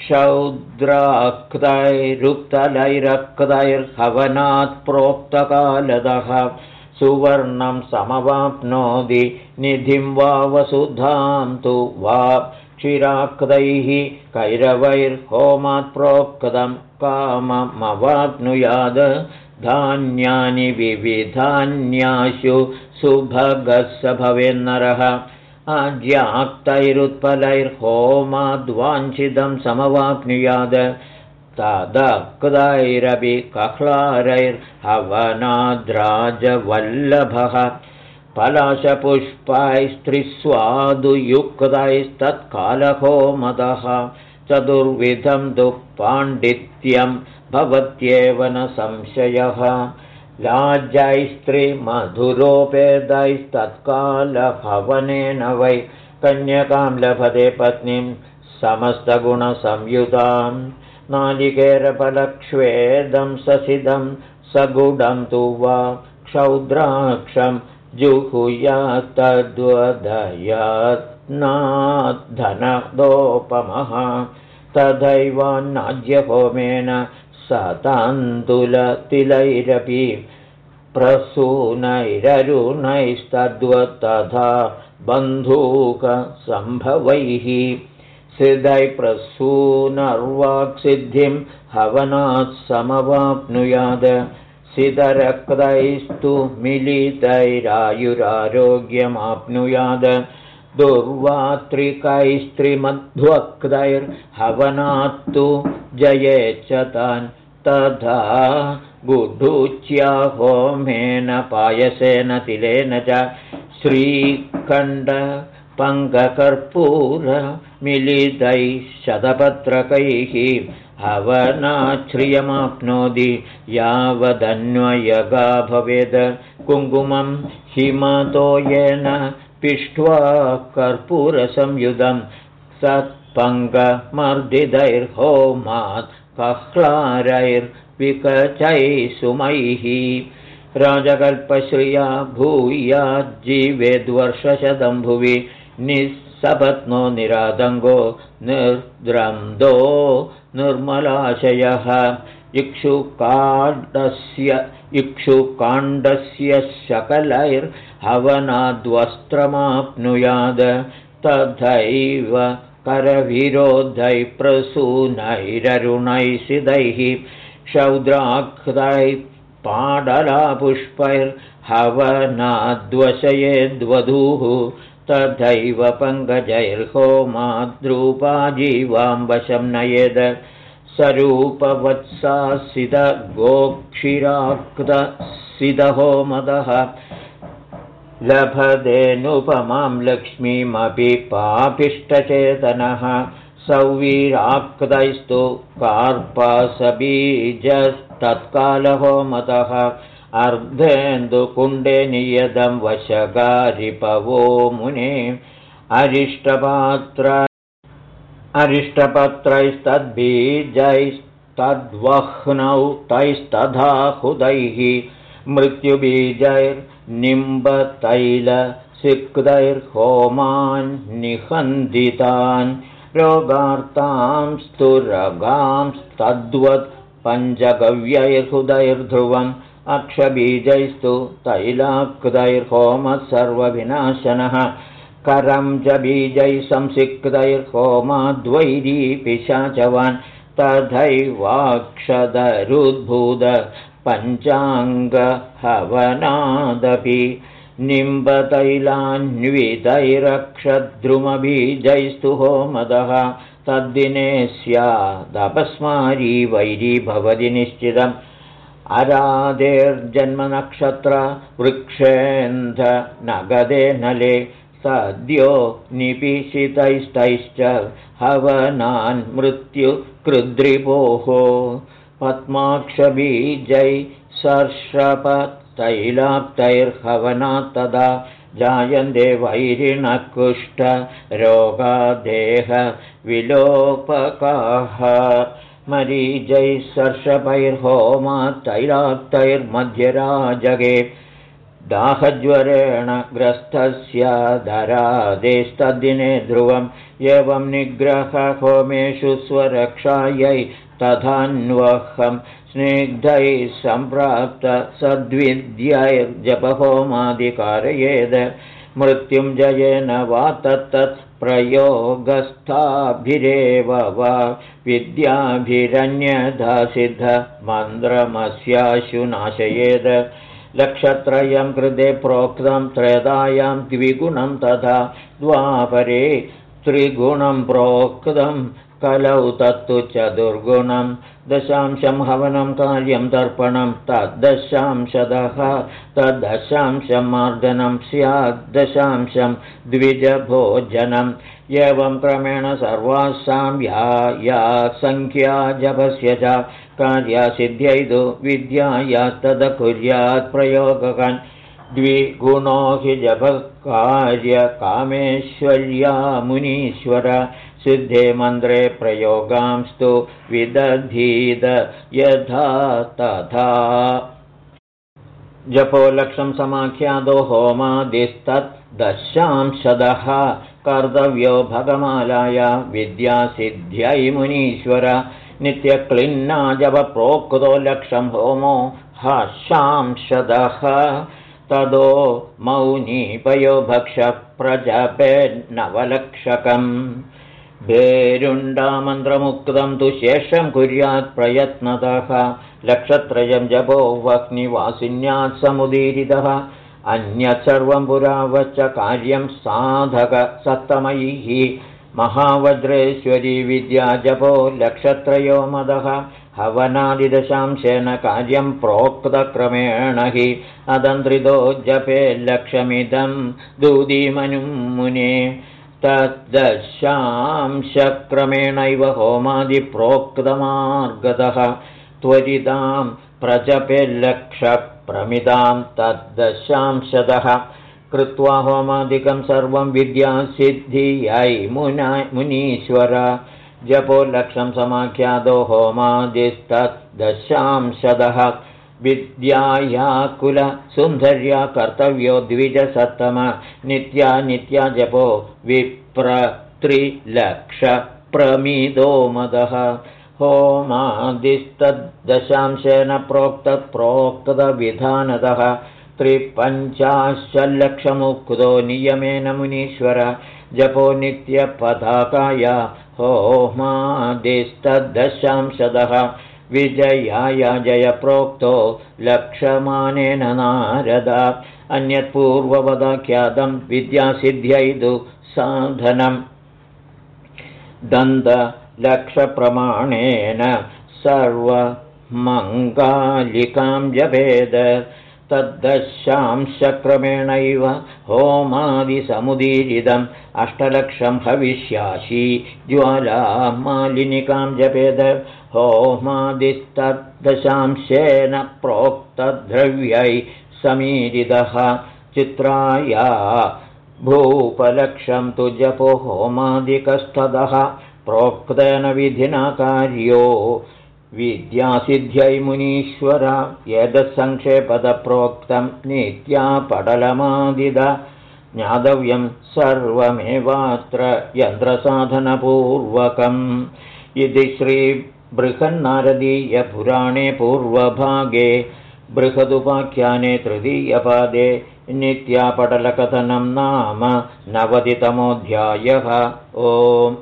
Speaker 1: शौद्राक्तैरुक्तलैरक्तैर्हवनात् प्रोक्तकालदः सुवर्णं समवाप्नोति। निधिं वा वसुधां तु वा क्षिराक्तैः कैरवैर्होमात् प्रोक्तं काममवाप्नुयाद। धान्यानि विविधान्याशु सुभगः स भवेन्नरः। आज्याक्तैरुत्पलैर्होमाद्वाञ्छितं समवाप्नुयाद तदक्तैरपि कह्लारैर्हवनाद्राजवल्लभः पलाशपुष्पैस्त्रिस्वादुयुक्तैस्तत्कालहोमतः चतुर्विधं दु पाण्डित्यं भवत्येव न संशयः लाज्यैस्त्रिमधुरोपेदैस्तत्कालभवनेन वै कन्यकां लभते पत्नीं समस्तगुणसंयुताम् नालिकेरफलक्ष्वेदं ससिदं सगुडं तु वा क्षौद्राक्षं जुहुयात्तद्वदयात्नाद्धनदोपमः तथैवान्नाज्यहोमेन सतान्तुलतिलैरपि प्रसूनैररुणैस्तद्वत्तथा बन्धूकसम्भवैः सिद्धै प्रसूनर्वाक्सिद्धिं हवनात् समवाप्नुयाद। सिदरक्तैस्तु मिलितैरायुरारोग्यमाप्नुयाद। दुर्वात्रिकैस्त्रिमध्वक्तैर्हवनात्तु जयेच्च तान् तथा गुढुच्या होमेन पायसेन तिलेन च श्रीखण्ड पङ्गकर्पूरमिलितैः शतपत्रकैः हवनाश्रियमाप्नोति यावदन्वयगा भवेद् कुङ्कुमं हिमतो येन पिष्ट्वा कर्पूरसंयुधं सत्पङ्गमर्दितैर्होमात् कह्लारैर्विकचैः सुमैः राजकल्पश्रिया भूयाज्जीवेद्वर्षशतम्भुवि निःसपत्नो निरादङ्गो निर्द्रन्दो निर्मलाशयः। इक्षुकाण्डस्य इक्षुकाण्डस्य शकलैर्हवनाद्वस्त्रमाप्नुयाद। तथैव करविरोधैप्रसूनैररुणैषिदैः शौद्राक्तैः पाडलापुष्पैर्हवनाद्वशयेद्वधूः तथैव पङ्कजैर्होमाद्रूपाजीवां वशं नयेद स्वरूपवत्सासिदगोक्षिराक्तसिदहोमदः लभदेनुपमां लक्ष्मीमपि पापिष्टचेतनः। सौवीराक्तैस्तु कार्पासबीजस्तत्कालहोमतः अर्धेन्दुकुण्डे नियतं वशगारिपवो मुने। अरिष्टपात्र अरिष्टपत्रैस्तद्बीजैस्तद्वह्नौ तैस्तथा हुदैः मृत्युबीजैर्निम्बतैलसिक्तैर्होमान् निहन्दितान् रोगार्तांस्तुरगांस्तद्वत् पञ्चगव्यैर्हृदैर्ध्रुवम् अक्षबीजैस्तु तैलाकृतैर्होमः सर्वविनाशनः करं च बीजैः संसिक्तैर्होमाद्वैरी पिशाचवान् तथैवाक्षदरुद्भूत पञ्चाङ्गहवनादपि। निम्बतैलान्वितैरक्षद्रुमबीजैस्तु होमदः। तद्दिने स्यादपस्मारी वैरी भवति निश्चितम् अराधेर्जन्मनक्षत्र वृक्षेन्ध नगदे नले सद्यो निपिषितैस्तैश्च हवनान् मृत्युकृद्रिपोः पद्माक्षबीजै सर्षपतैलाप्तैर्हवनात् तदा जायन्ते वैरिणकुष्ठरोगादेहविलोपकाः मरीजैः सर्षपैर्होमा तैलाक्तैर्मध्यराजगे दाहज्वरेण ग्रस्तस्य दरादेस्तद्दिने ध्रुवम् एवं निग्रहहोमेषु स्वरक्षायै तथान्वहम् स्निग्धैः सम्प्राप्त सद्विद्यैर्जपहोमादिकारयेद मृत्युञ्जयेन वा तत्तत् प्रयोगस्थाभिरेव वा विद्याभिरन्यधासिद्धमन्त्रमस्याशु नाशयेद लक्षत्रयं कृते प्रोक्तं त्रयदायां द्विगुणं तथा द्वापरे त्रिगुणं प्रोक्तं कलौ तत्तु चतुर्गुणं दशांशं हवनं कार्यं दर्पणं तद्दशांशदः तद्दशांशं मार्दनं स्याद्दशांशं द्विजभोजनम् एवं क्रमेण सर्वासां या या सङ्ख्या जपस्य च कार्यासिद्ध्यैतु तद कुर्यात् प्रयोगकान्। द्विगुणो हि जपकार्यकामेश्वर्या मुनीश्वर सिद्धे मन्त्रे प्रयोगांस्तु विदधीद यथा तथा। जपो लक्षं समाख्यादो होमादिस्तद्दशांशदः कर्तव्यो भगमालाया विद्यासिद्ध्यै मुनीश्वर। नित्यक्लिन्ना जपप्रोक्तो लक्षं होमो हशांशदः तदो मौनीपयो भक्षप्रजपेन्नवलक्षकम् भेरुण्डामन्त्रमुक्तं तु शेषं कुर्यात् प्रयत्नतः। लक्षत्रयं जपो वह्निवासिन्यात् समुदीरितः। अन्यत् सर्वं पुरावच्च कार्यं साधकसप्तमैः महावज्रेश्वरी विद्या जपो लक्षत्रयो मदः। हवनादिदशांशेन कार्यं प्रोक्तक्रमेण हि। अदन्त्रितो जपे लक्षमिदं दूदीमनुं मुने तद्दशांशक्रमेणैव होमादिप्रोक्तमार्गतः त्वरितां प्रजपेल्लक्षप्रमिदां तद्दशांशतः कृत्वा होमादिकं सर्वं विद्यासिद्धियै मुना मुनीश्वर जपो लक्षं समाख्यातो होमादिस्तद्दशांशदः विद्याया कुलसुन्दर्या कर्तव्यो द्विजसत्तम। नित्या नित्या जपो। विप्रत्रिलक्षप्रमिदो मदः। होमादिस्तद्दशांशेन प्रोक्तप्रोक्तविधानतः त्रिपञ्चाशल्लक्षमुक्तो नियमेन मुनीश्वर। जपो नित्यपताकाय होमादिस्तद्दशांशदः विजयाय जयप्रोक्तो लक्षमानेन नारद। अन्यत्पूर्ववदाख्यातं विद्यासिद्ध्यैदु साधनम्। दन्तलक्षप्रमाणेन सर्वमङ्गालिकां जपेद। तद्दशांशक्रमेणैव होमादिसमुदीरितम्। अष्टलक्षं भविष्यासि ज्वालामालिनिकां जपेद होमादिस्तद्दशांशेन प्रोक्तद्रव्यै समीरितः चित्राया भूपलक्षं तु जपो होमादिकस्तदः प्रोक्तेन विधिना कार्यो विद्यासिद्ध्यै मुनीश्वर यदसङ्क्षेपदप्रोक्तं नित्यापटलमादिद ज्ञातव्यं सर्वमेवात्र यन्त्रसाधनपूर्वकम् इति श्रीबृहन्नारदीयपुराणे पूर्वभागे बृहदुपाख्याने तृतीयपादे नित्यापटलकथनं नाम नवतितमोऽध्यायः। ओम्